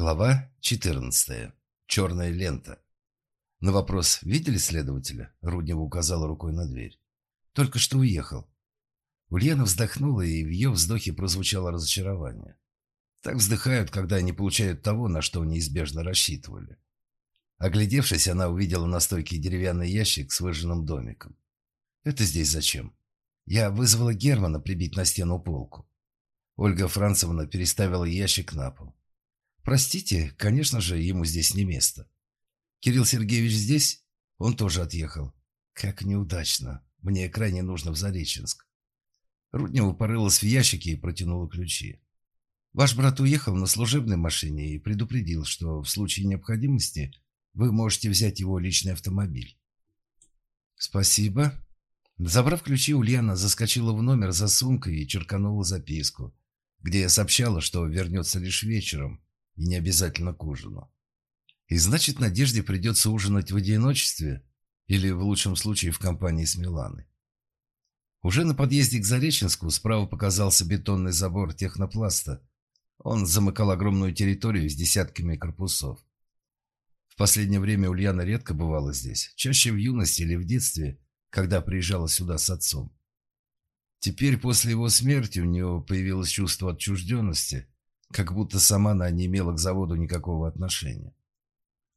Глава 14. Черная лента. На вопрос «Видели следователя?» Руднева указала рукой на дверь. «Только что уехал». Ульяна вздохнула, и в ее вздохе прозвучало разочарование. Так вздыхают, когда они получают того, на что неизбежно рассчитывали. Оглядевшись, она увидела на стойке деревянный ящик с выжженным домиком. «Это здесь зачем?» «Я вызвала Германа прибить на стену полку». Ольга Францевна переставила ящик на пол. Простите, конечно же, ему здесь не место. Кирилл Сергеевич здесь? Он тоже отъехал. Как неудачно. Мне крайне нужно в Зареченск. Руднева порылась в ящике и протянула ключи. Ваш брат уехал на служебной машине и предупредил, что в случае необходимости вы можете взять его личный автомобиль. Спасибо. Забрав ключи, Ульяна заскочила в номер за сумкой и черканула записку, где сообщала, что вернется лишь вечером, и не обязательно к ужину. И значит, Надежде придется ужинать в одиночестве или, в лучшем случае, в компании с Миланой. Уже на подъезде к Зареченску справа показался бетонный забор технопласта. Он замыкал огромную территорию с десятками корпусов. В последнее время Ульяна редко бывала здесь, чаще в юности или в детстве, когда приезжала сюда с отцом. Теперь, после его смерти, у нее появилось чувство отчужденности – как будто сама она не имела к заводу никакого отношения.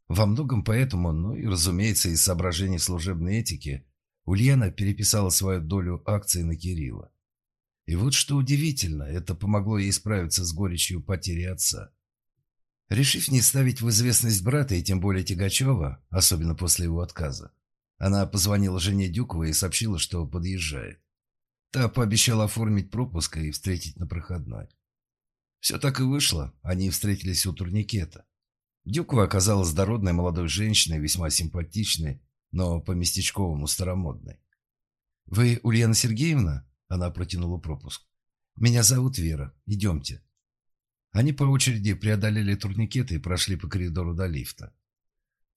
Во многом поэтому, ну и, разумеется, из соображений служебной этики, Ульяна переписала свою долю акций на Кирилла. И вот что удивительно, это помогло ей справиться с горечью потери отца. Решив не ставить в известность брата и тем более Тягачева, особенно после его отказа, она позвонила жене Дюкова и сообщила, что подъезжает. Та пообещала оформить пропуск и встретить на проходной. Все так и вышло. Они встретились у турникета. Дюкова оказалась дородной молодой женщиной, весьма симпатичной, но по-местечковому старомодной. «Вы Ульяна Сергеевна?» Она протянула пропуск. «Меня зовут Вера. Идемте». Они по очереди преодолели турникеты и прошли по коридору до лифта.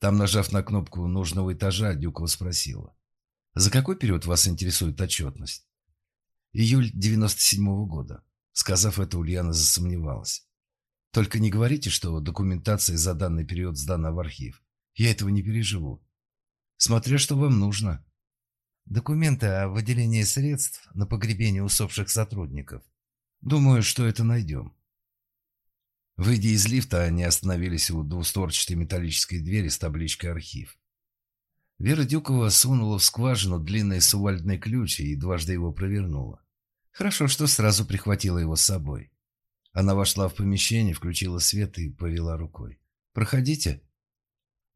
Там, нажав на кнопку нужного этажа, Дюкова спросила. «За какой период вас интересует отчетность?» «Июль 97-го года». Сказав это, Ульяна засомневалась. «Только не говорите, что документация за данный период сдана в архив. Я этого не переживу. Смотря что вам нужно». «Документы о выделении средств на погребение усопших сотрудников. Думаю, что это найдем». Выйдя из лифта, они остановились у двустворчатой металлической двери с табличкой «Архив». Вера Дюкова сунула в скважину длинный сувальдный ключ и дважды его провернула. Хорошо, что сразу прихватила его с собой. Она вошла в помещение, включила свет и повела рукой. «Проходите».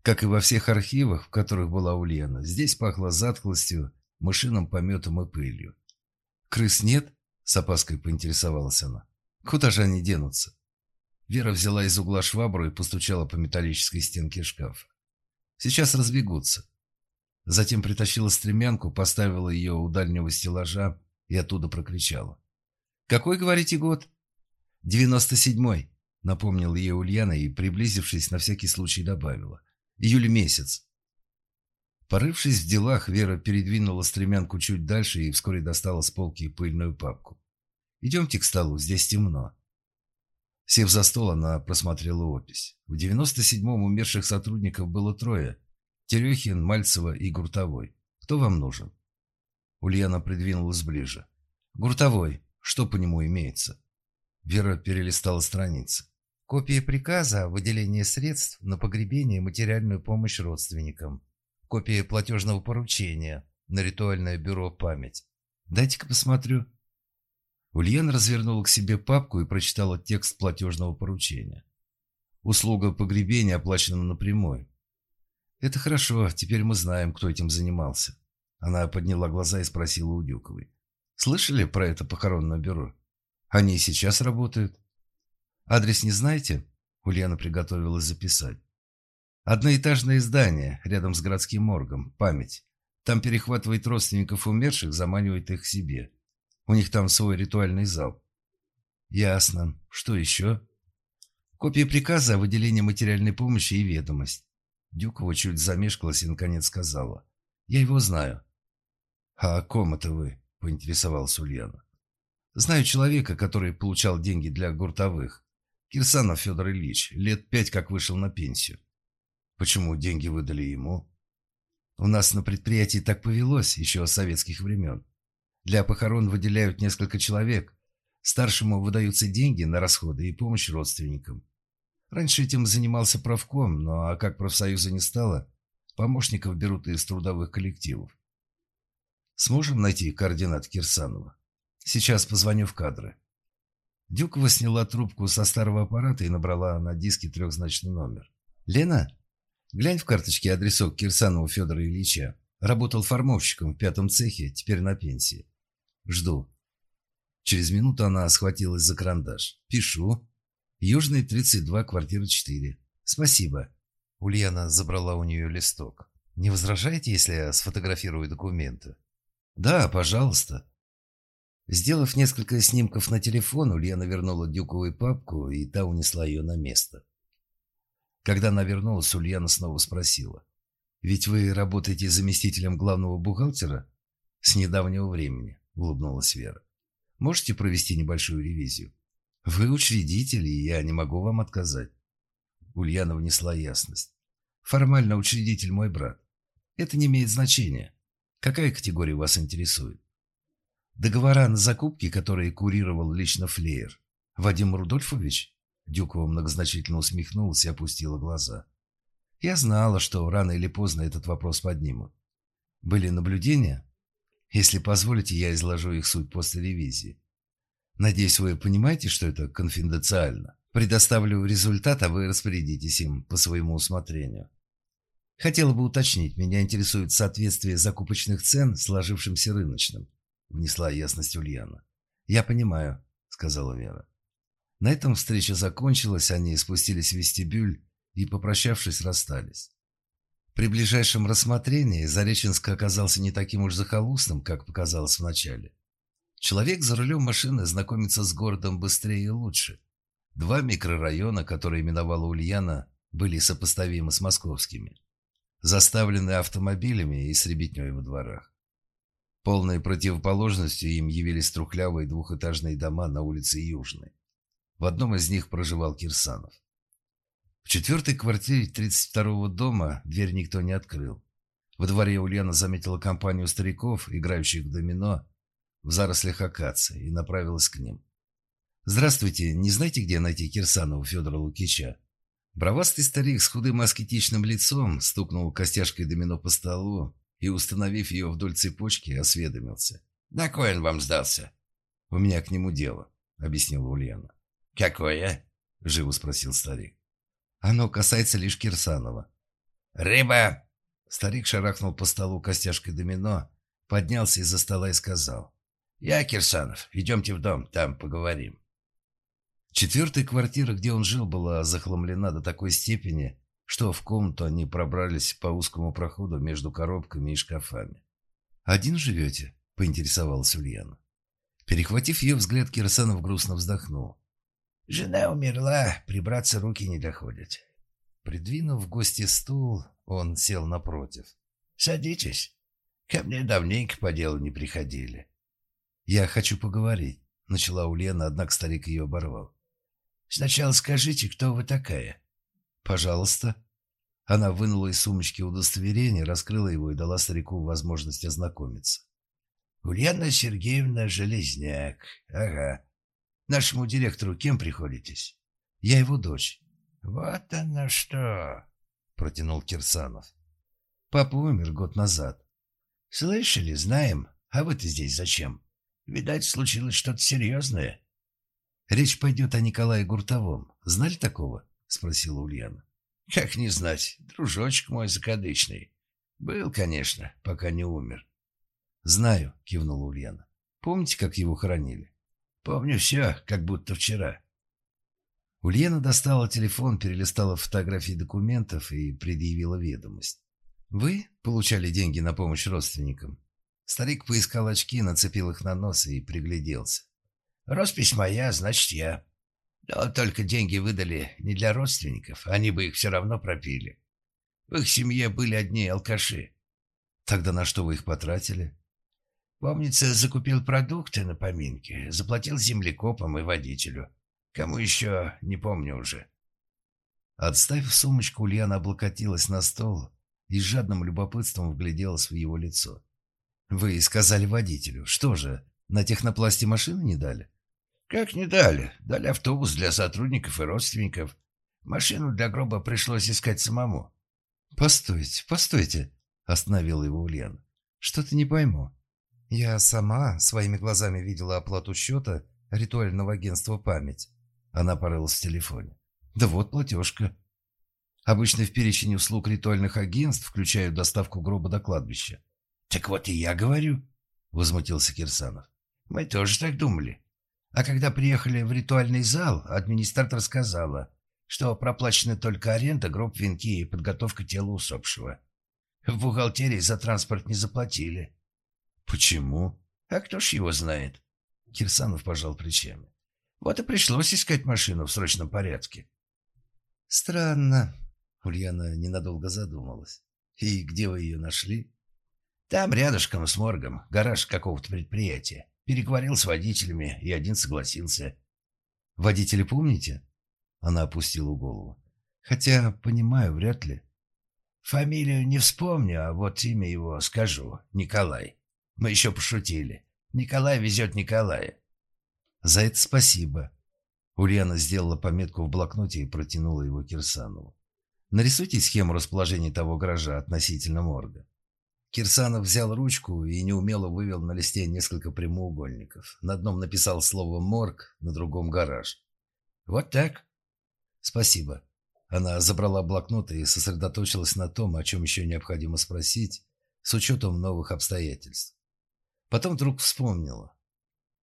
Как и во всех архивах, в которых была Ульяна, здесь пахло затхлостью, мышиным пометом и пылью. «Крыс нет?» — с опаской поинтересовалась она. «Куда же они денутся?» Вера взяла из угла швабру и постучала по металлической стенке шкафа. «Сейчас разбегутся». Затем притащила стремянку, поставила ее у дальнего стеллажа, и оттуда прокричала. «Какой, говорите, год?» «Девяносто седьмой», — напомнил ей Ульяна и, приблизившись, на всякий случай добавила. «Июль месяц». Порывшись в делах, Вера передвинула стремянку чуть дальше и вскоре достала с полки пыльную папку. «Идемте к столу, здесь темно». Сев за стол, она просмотрела опись. В девяносто седьмом умерших сотрудников было трое. Терехин, Мальцева и Гуртовой. Кто вам нужен? Ульяна придвинулась ближе. «Гуртовой. Что по нему имеется?» Вера перелистала страницы. Копия приказа о выделении средств на погребение и материальную помощь родственникам. Копия платежного поручения на ритуальное бюро «Память». Дайте-ка посмотрю. Ульяна развернула к себе папку и прочитала текст платежного поручения. Услуга погребения оплачена напрямую. Это хорошо, теперь мы знаем, кто этим занимался. Она подняла глаза и спросила у Дюковой. «Слышали про это похоронное бюро? Они и сейчас работают. Адрес не знаете?» Ульяна приготовилась записать. «Одноэтажное здание, рядом с городским моргом. Память. Там перехватывает родственников умерших, заманивает их к себе. У них там свой ритуальный зал». «Ясно. Что еще?» «Копия приказа о выделении материальной помощи и ведомость». Дюкова чуть замешкалась и, наконец, сказала. «Я его знаю. «А о ком это вы?» – поинтересовался Ульяна. «Знаю человека, который получал деньги для гуртовых. Кирсанов Федор Ильич, лет пять как вышел на пенсию. Почему деньги выдали ему? У нас на предприятии так повелось еще с советских времен. Для похорон выделяют несколько человек. Старшему выдаются деньги на расходы и помощь родственникам. Раньше этим занимался правком, но а как профсоюза не стало, помощников берут из трудовых коллективов. Сможем найти координаты Кирсанова? Сейчас позвоню в кадры. Дюкова сняла трубку со старого аппарата и набрала на диске трехзначный номер. «Лена?» Глянь в карточке адресок Кирсанова Федора Ильича. Работал формовщиком в пятом цехе, теперь на пенсии. Жду. Через минуту она схватилась за карандаш. Пишу. Южный, 32, квартира 4. Спасибо. Ульяна забрала у нее листок. Не возражаете, если я сфотографирую документы? Да, пожалуйста. Сделав несколько снимков на телефон, Ульяна вернула Дюковой папку, и та унесла ее на место. Когда она вернулась, Ульяна снова спросила. «Ведь вы работаете заместителем главного бухгалтера?» «С недавнего времени», — улыбнулась Вера. «Можете провести небольшую ревизию?» «Вы учредитель, и я не могу вам отказать». Ульяна внесла ясность. «Формально учредитель мой брат. Это не имеет значения. Какая категория вас интересует?» «Договора на закупки, которые курировал лично Флеер. Вадим Рудольфович?» Дюкова многозначительно усмехнулась и опустила глаза. Я знала, что рано или поздно этот вопрос поднимут. Были наблюдения? Если позволите, я изложу их суть после ревизии. Надеюсь, вы понимаете, что это конфиденциально. Предоставлю результат, а вы распорядитесь им по своему усмотрению. Хотела бы уточнить, меня интересует соответствие закупочных цен сложившимся рыночным, внесла ясность Ульяна. Я понимаю, сказала Вера. На этом встреча закончилась, они спустились в вестибюль и, попрощавшись, расстались. При ближайшем рассмотрении Зареченск оказался не таким уж захолустным, как показалось вначале. Человек за рулем машины знакомится с городом быстрее и лучше. Два микрорайона, которые именовала Ульяна, были сопоставимы с московскими. Заставлены автомобилями и с ребятней во дворах. Полной противоположностью им явились трухлявые двухэтажные дома на улице Южной. В одном из них проживал Кирсанов. В четвертой квартире 32-го дома дверь никто не открыл. Во дворе Ульяна заметила компанию стариков, играющих в домино, в зарослях акации, и направилась к ним. «Здравствуйте, не знаете, где найти Кирсанова Федора Лукича?» Бровастый старик с худым аскетичным лицом стукнул костяшкой домино по столу и, установив ее вдоль цепочки, осведомился. «На кой он вам сдался?» «У меня к нему дело», — объяснила Ульяна. «Какое?» – живо спросил старик. «Оно касается лишь Кирсанова». «Рыба!» Старик шарахнул по столу костяшкой домино, поднялся из-за стола и сказал. «Я Кирсанов. Идемте в дом, там поговорим». Четвертая квартира, где он жил, была захламлена до такой степени, что в комнату они пробрались по узкому проходу между коробками и шкафами. «Один живете?» – поинтересовалась Ульяна. Перехватив ее взгляд, Кирсанов грустно вздохнул. Жена умерла, прибраться руки не доходят. Придвинув в гости стул, он сел напротив. «Садитесь. Ко мне давненько по делу не приходили». «Я хочу поговорить», — начала Ульяна, однако старик ее оборвал. «Сначала скажите, кто вы такая?» «Пожалуйста». Она вынула из сумочки удостоверение, раскрыла его и дала старику возможность ознакомиться. «Ульяна Сергеевна Железняк. Ага. Нашему директору кем приходитесь? Я его дочь. Вот она что, протянул Кирсанов. Папа умер год назад. Слышали, знаем. А вы-то здесь зачем? Видать, случилось что-то серьезное. Речь пойдет о Николае Гуртовом. Знали такого? Спросила Ульяна. Как не знать, дружочек мой закадычный. Был, конечно, пока не умер. Знаю, кивнула Ульяна. Помните, как его хоронили? Помню все, как будто вчера. Ульяна достала телефон, перелистала фотографии документов и предъявила ведомость. «Вы получали деньги на помощь родственникам?» Старик поискал очки, нацепил их на нос и пригляделся. «Роспись моя, значит, я. Но только деньги выдали не для родственников, они бы их все равно пропили. В их семье были одни алкаши». «Тогда на что вы их потратили?» Помнится, закупил продукты на поминки, заплатил землекопам и водителю. Кому еще, не помню уже. Отставив сумочку, Ульяна облокотилась на стол и с жадным любопытством вгляделась в его лицо. «Вы сказали водителю. Что же, на технопласте машины не дали?» «Как не дали? Дали автобус для сотрудников и родственников. Машину для гроба пришлось искать самому». «Постойте, постойте», — остановила его Ульяна. «Что-то не пойму. Я сама своими глазами видела оплату счета ритуального агентства «Память». Она порылась в телефоне. «Да вот платежка». Обычно в перечень услуг ритуальных агентств включают доставку гроба до кладбища. «Так вот и я говорю», — возмутился Кирсанов. «Мы тоже так думали. А когда приехали в ритуальный зал, администратор сказала, что проплачены только аренда, гроб, венки и подготовка тела усопшего. В бухгалтерии за транспорт не заплатили. Почему? А кто ж его знает? Кирсанов пожал плечами. Вот и пришлось искать машину в срочном порядке. Странно. Ульяна ненадолго задумалась. И где вы ее нашли? Там рядышком с моргом, гараж какого-то предприятия. Переговорил с водителями, и один согласился. Водителя помните? Она опустила голову. Хотя, понимаю, вряд ли. Фамилию не вспомню, а вот имя его скажу. Николай. Мы еще пошутили. Николай везет Николая. За это спасибо. Ульяна сделала пометку в блокноте и протянула его Кирсанову. Нарисуйте схему расположения того гаража относительно морга. Кирсанов взял ручку и неумело вывел на листе несколько прямоугольников. На одном написал слово «морг», на другом «гараж». «Вот так?» «Спасибо». Она забрала блокнот и сосредоточилась на том, о чем еще необходимо спросить, с учетом новых обстоятельств. Потом вдруг вспомнила.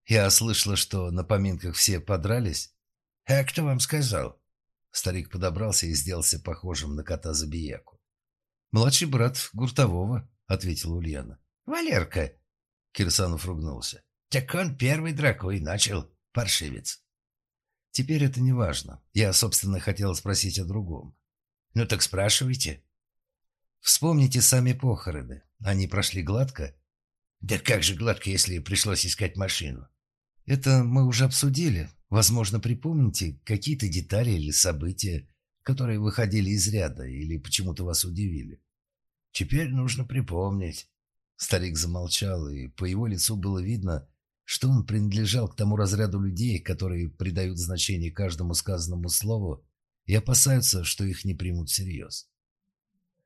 Я слышала, что на поминках все подрались. «А кто вам сказал?» Старик подобрался и сделался похожим на кота-забияку. «Младший брат Гуртового», — ответила Ульяна. «Валерка!» Кирсанов ругнулся. «Так он первый драку и начал, паршивец». «Теперь это не важно. Я, собственно, хотела спросить о другом». «Ну так спрашивайте». «Вспомните сами похороны. Они прошли гладко?» «Да как же гладко, если пришлось искать машину?» «Это мы уже обсудили. Возможно, припомните какие-то детали или события, которые выходили из ряда или почему-то вас удивили». «Теперь нужно припомнить». Старик замолчал, и по его лицу было видно, что он принадлежал к тому разряду людей, которые придают значение каждому сказанному слову и опасаются, что их не примут всерьез.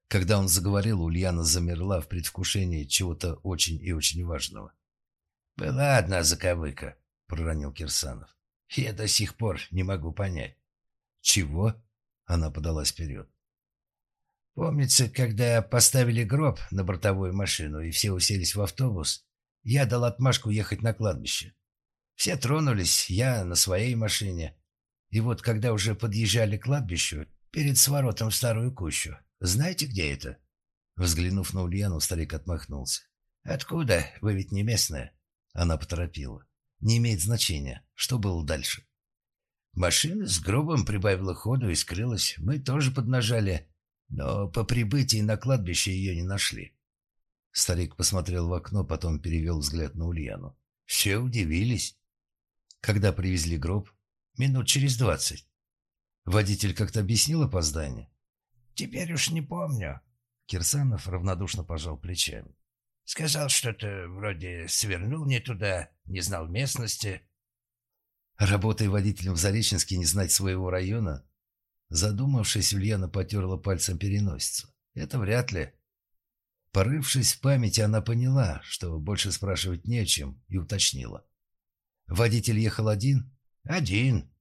Когда он заговорил, Ульяна замерла в предвкушении чего-то очень и очень важного. «Была одна заковыка», — проронил Кирсанов. «Я до сих пор не могу понять». «Чего?» — она подалась вперед. «Помнится, когда поставили гроб на бортовую машину и все уселись в автобус, я дал отмашку ехать на кладбище. Все тронулись, я на своей машине. И вот когда уже подъезжали к кладбищу, перед своротом в Старую Кущу, знаете, где это?» Взглянув на Ульяну, старик отмахнулся. «Откуда? Вы ведь не местная?» Она поторопила. «Не имеет значения. Что было дальше?» Машина с гробом прибавила ходу и скрылась. Мы тоже поднажали, но по прибытии на кладбище ее не нашли. Старик посмотрел в окно, потом перевел взгляд на Ульяну. Все удивились. Когда привезли гроб? Минут через двадцать. Водитель как-то объяснил опоздание? Теперь уж не помню. Кирсанов равнодушно пожал плечами. Сказал что-то вроде свернул не туда, не знал местности. Работая водителем в Зареченске, не знать своего района? Задумавшись, Ульяна потерла пальцем переносицу. Это вряд ли. Порывшись в памяти, она поняла, что больше спрашивать не о чем, и уточнила. «Водитель ехал один?» «Один».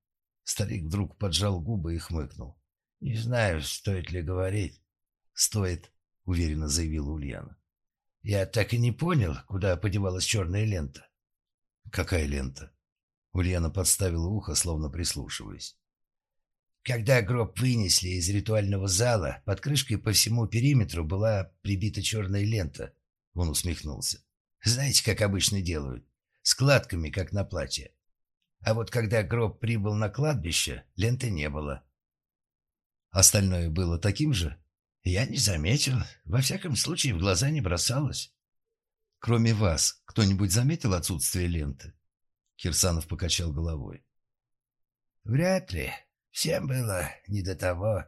Старик вдруг поджал губы и хмыкнул. «Не знаю, стоит ли говорить». «Стоит», — уверенно заявила Ульяна. «Я так и не понял, куда подевалась черная лента». «Какая лента?» Ульяна подставила ухо, словно прислушиваясь. Когда гроб вынесли из ритуального зала, под крышкой по всему периметру была прибита черная лента. Он усмехнулся. Знаете, как обычно делают? Складками, как на платье. А вот когда гроб прибыл на кладбище, ленты не было. Остальное было таким же? Я не заметил. Во всяком случае, в глаза не бросалось. Кроме вас, кто-нибудь заметил отсутствие ленты? Кирсанов покачал головой. Вряд ли. Всем было не до того.